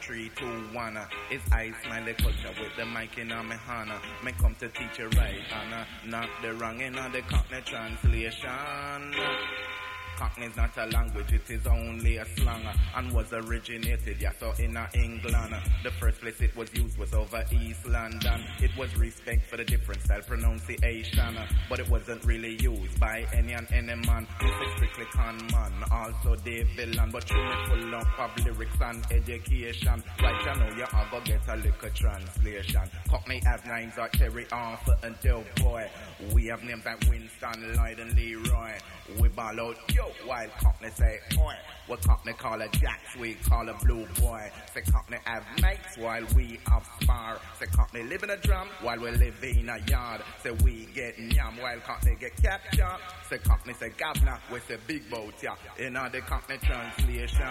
three, two, one. Uh, it's I smiley culture with the mic in my hand. Uh, me come to teach you right, Anna. Not the wrong in the cockney translation. Cockney's not a language, it is only a and was originated, yeah, so in England. The first place it was used was over East London. It was respect for the different style pronunciation, but it wasn't really used by any and any man. This is strictly con man, also Dave Villain, but truly full up of lyrics and education. Right, I know you are gonna get a little translation. Cockney have names like Terry Arthur and Del Boy. We have names like Winston, Lloyd and Leroy. We ball out, yo, while Cockney say, oi. What Cockney call a jacks, we call a blue boy. Say Cockney have mates while we have spar. Say Cockney live in a drum while we live in a yard. Say we get yam while Cockney get captured. Say Cockney say governor, we say big boat, yeah. In all the Cockney translation,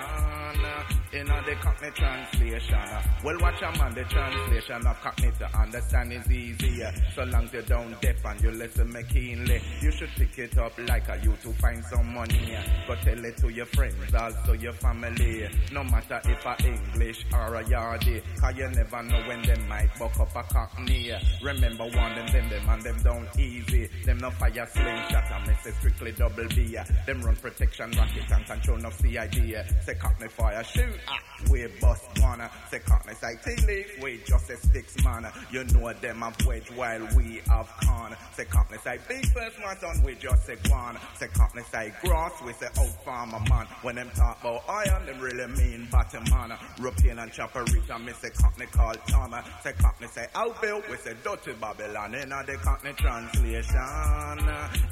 in all the Cockney translation. Well, watch a man, the translation of Cockney to understand is easier. So long as you don't deaf and you listen me keenly. You should pick it up like a you to find some money. Go tell it to your friends also your family. No matter if a English or a yardie, cause you never know when they might buck up a cockney. Remember one them, them, them, and them down easy. Them no fire slingshot and me say strictly double B. Them run protection rocket and control no CID. Say cockney fire shoot, ah, we bust one. Say cockney say tea leaf, we just a sticks man. You know them have wedge while we have con. Say cockney say big first man we just say one. Say cockney say grass, we say old farmer man. When them talk about iron, them really mean bottom man. European and Chaparita, me say Cockney call Tom. Say Cockney say old bill, we say dirty Babylon. In the Cockney translation,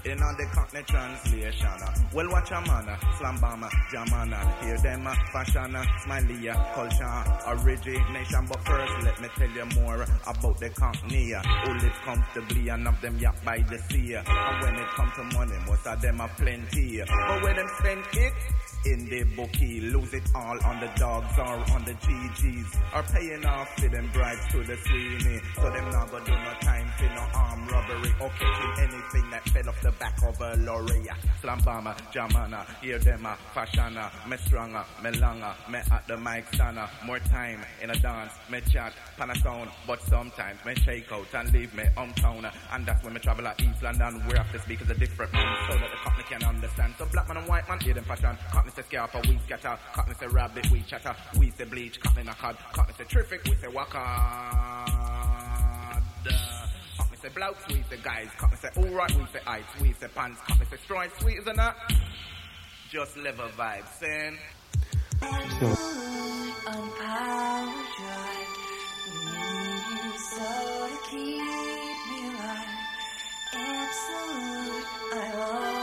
in the Cockney translation. Well, watch a man, slam jamana. Hear them fashion, smiley, culture, origination. But first, let me tell you more about the Cockney who live comfortably and of them yacht by the sea. And when it comes to money, most of them are plenty. But when them spend it, in the bookie. Lose it all on the dogs or on the GGs. Or paying off for them bribes to the Sweeney. So them not gonna do no time for no arm robbery or catching anything that fell off the back of a lorry. Slam bomber, jamana, hear them a fashana. Me stronger, me longer, me at the mic stunner. More time in a dance, me chat, pan. But sometimes me shake out and leave me hometown. And that's when me travel at East London. Where have to speak as a different man so that the company can understand. So black man and white man, hear them fashion. Cockney say scarpa, we scatter. Cockney say rabbit, we chatter. We say bleach, cotton a cod. Cockney say terrific, we say waka. say blouse, we say guys. Cut me say alright, we say ice, we say pants. Cut me say stripes, sweet as a nut. Just live a vibe, saying. On power drive, need you so to keep me alive. Absolute, I long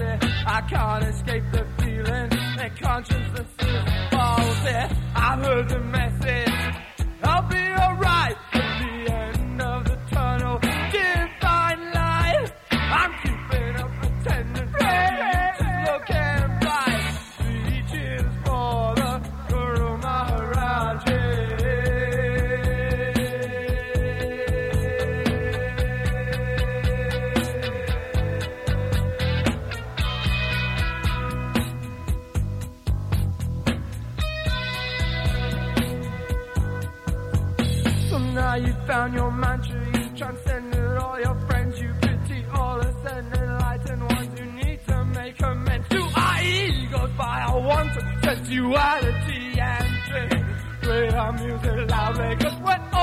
I can't escape the feeling. that conscience is there. I heard the message. loud, like what?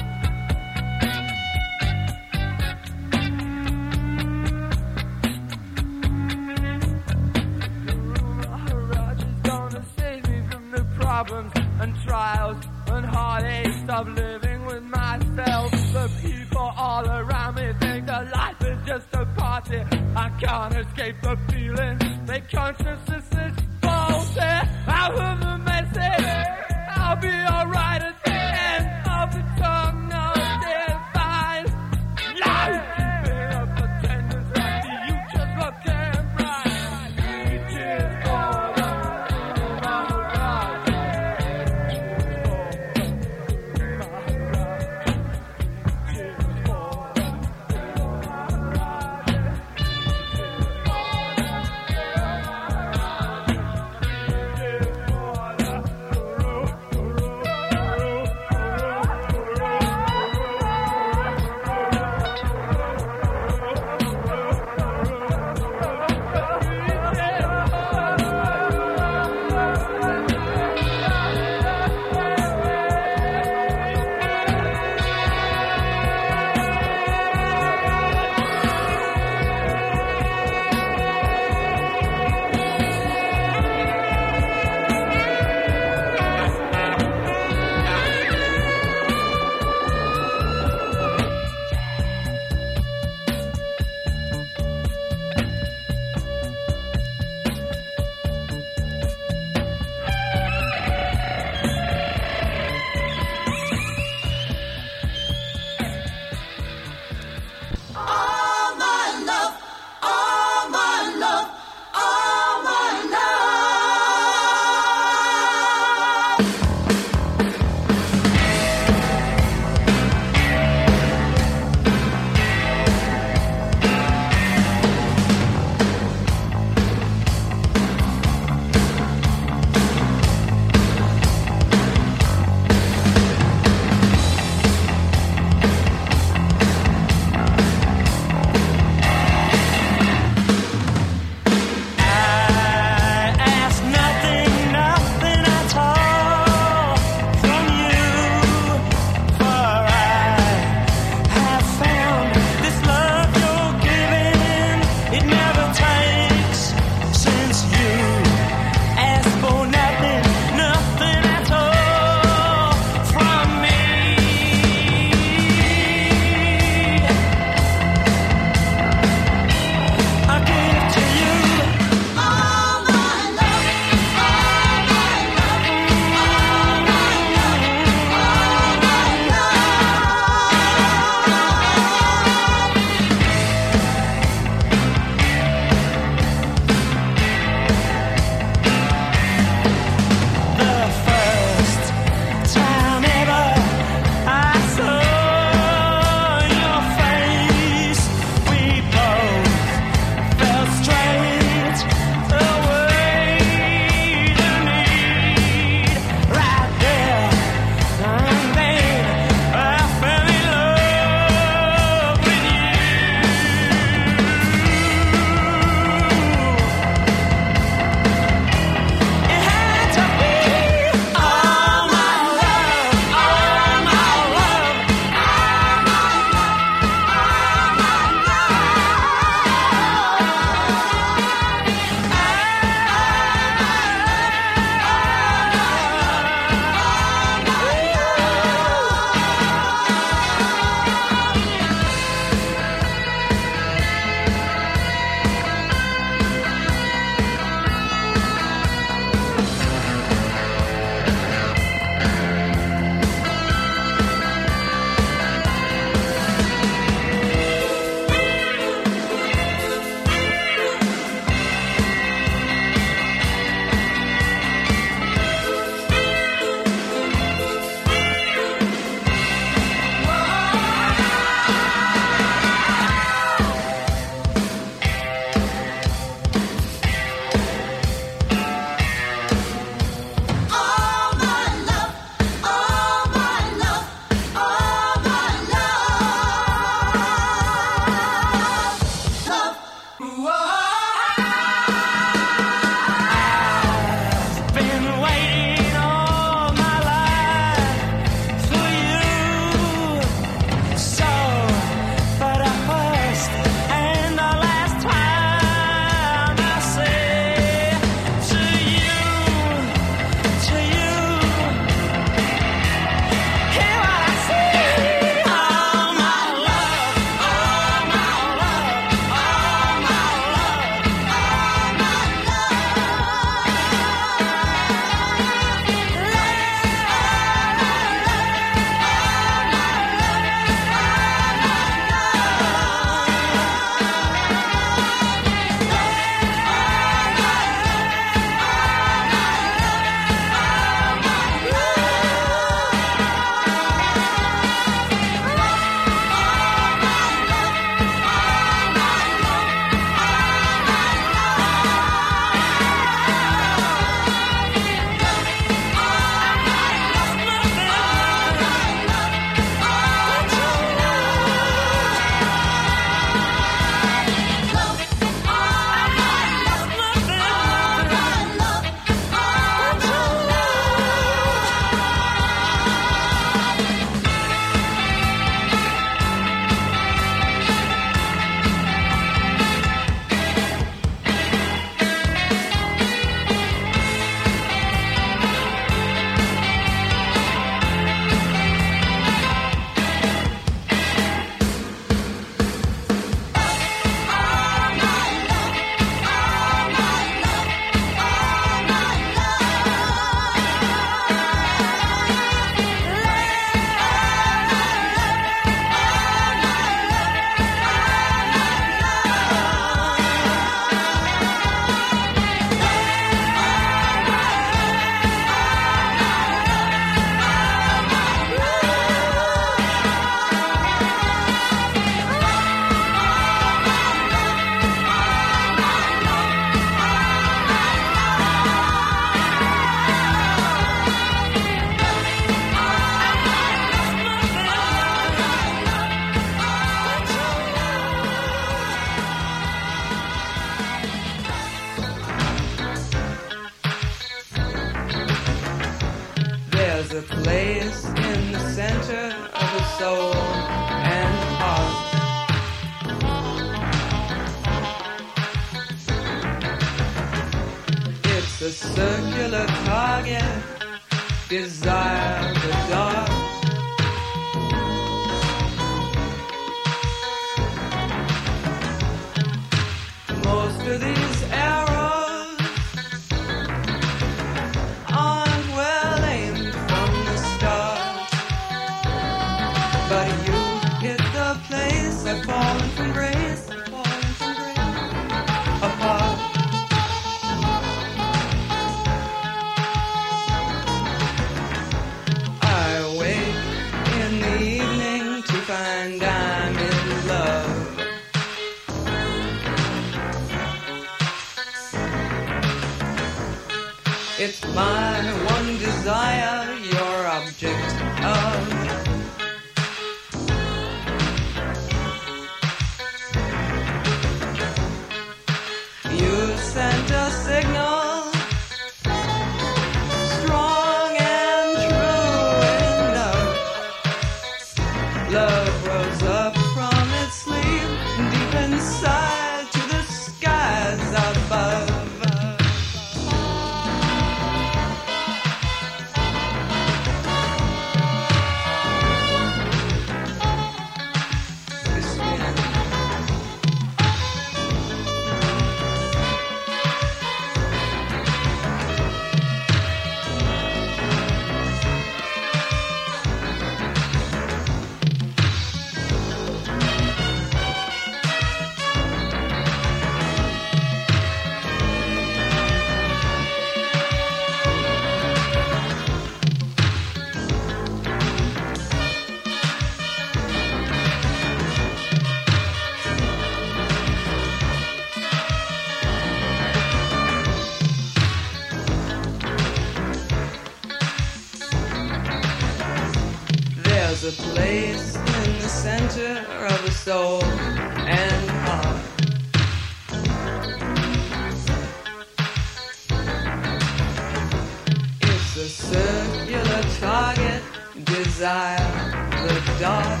desire the dark.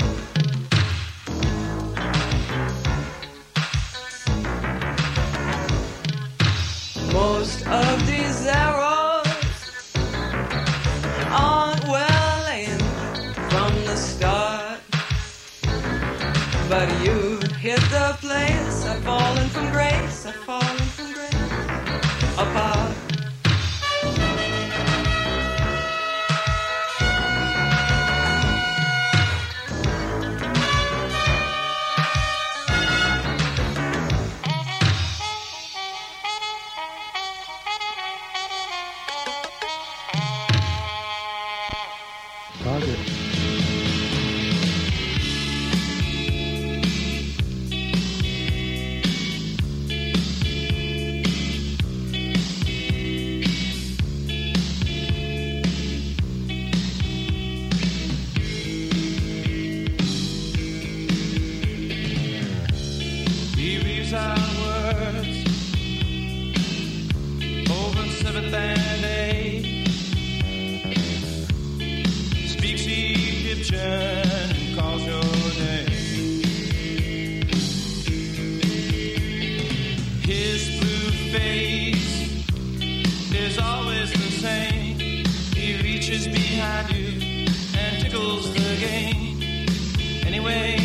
Most of these arrows aren't well aimed from the start, but you hit the place. I've fallen from grace. I've fallen. I do and tickles the game. Anyway.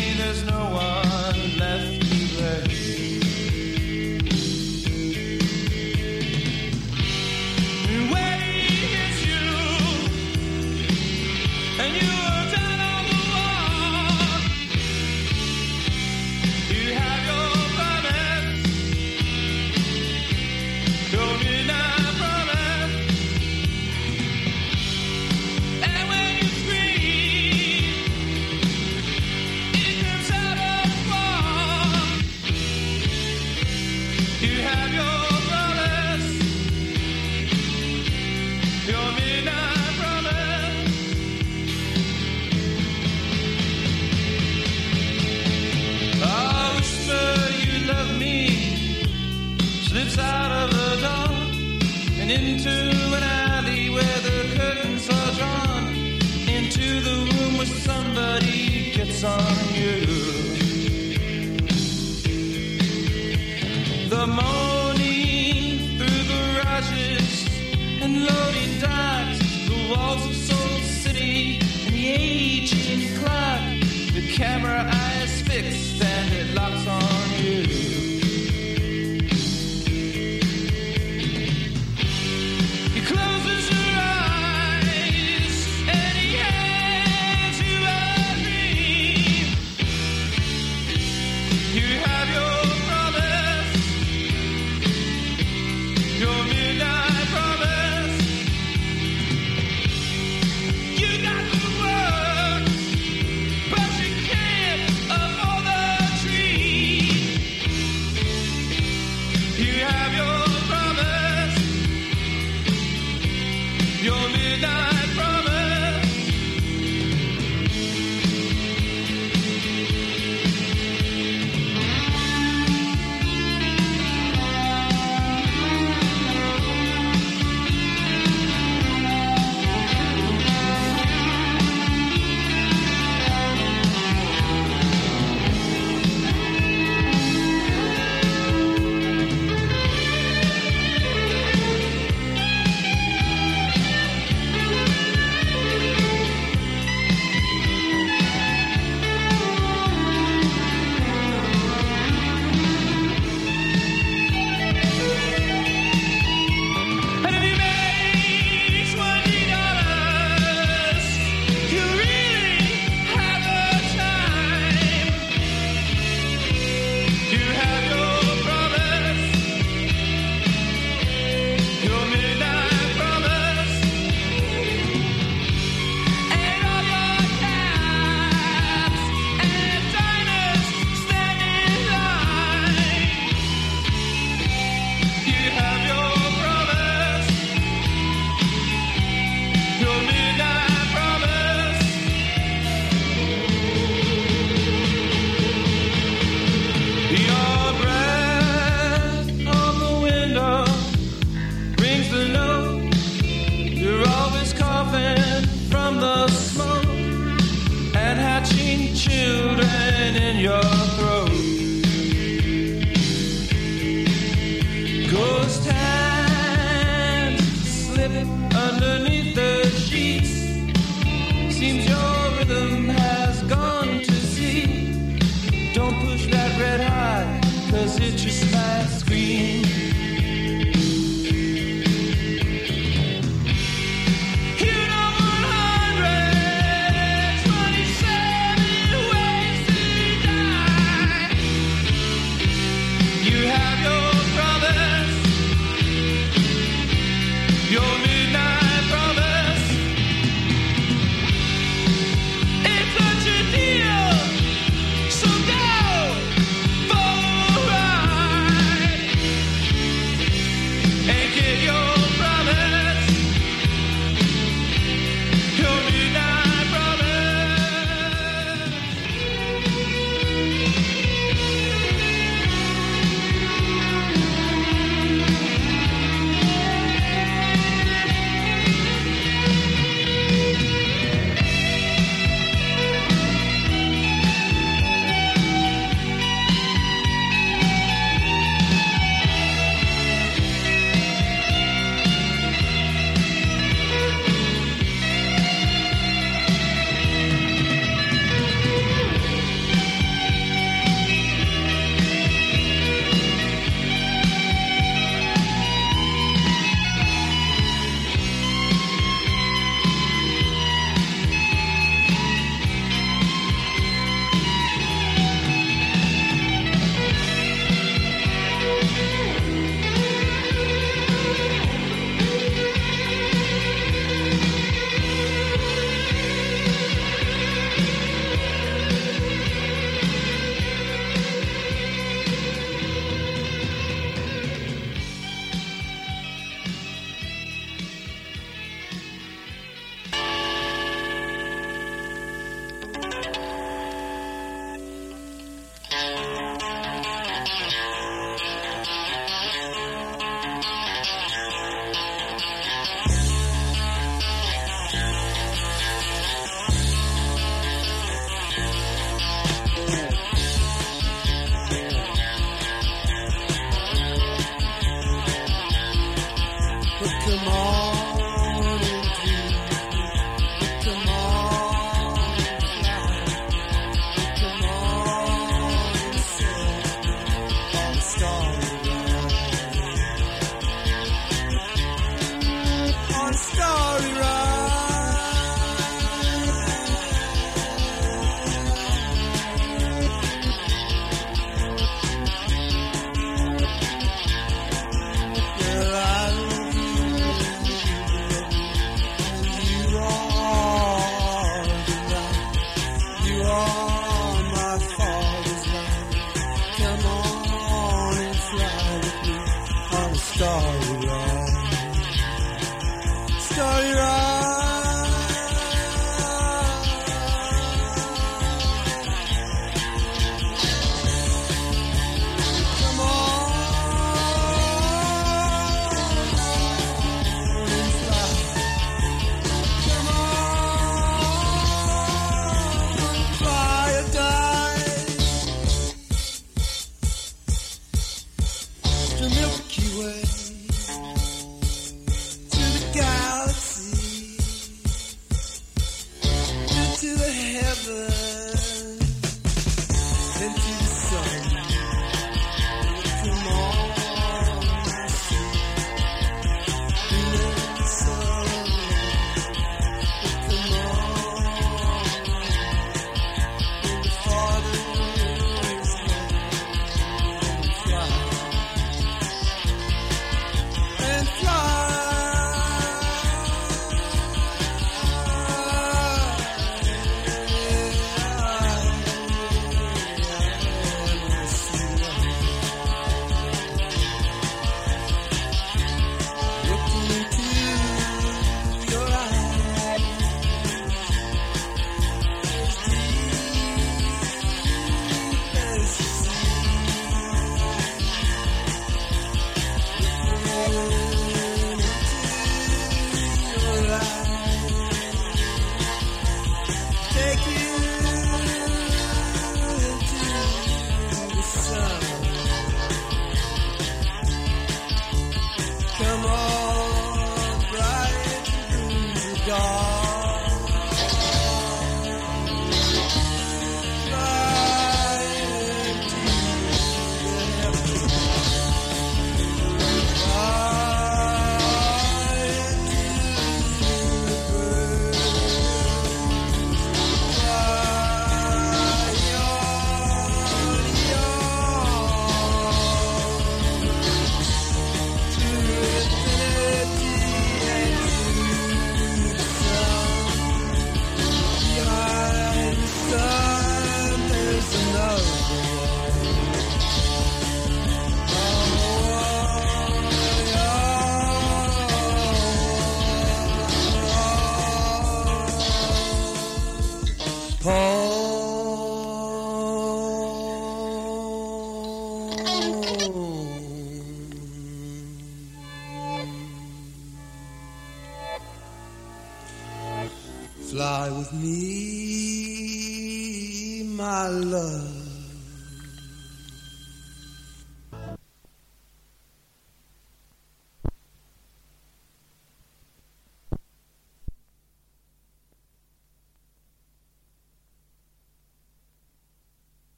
Fly with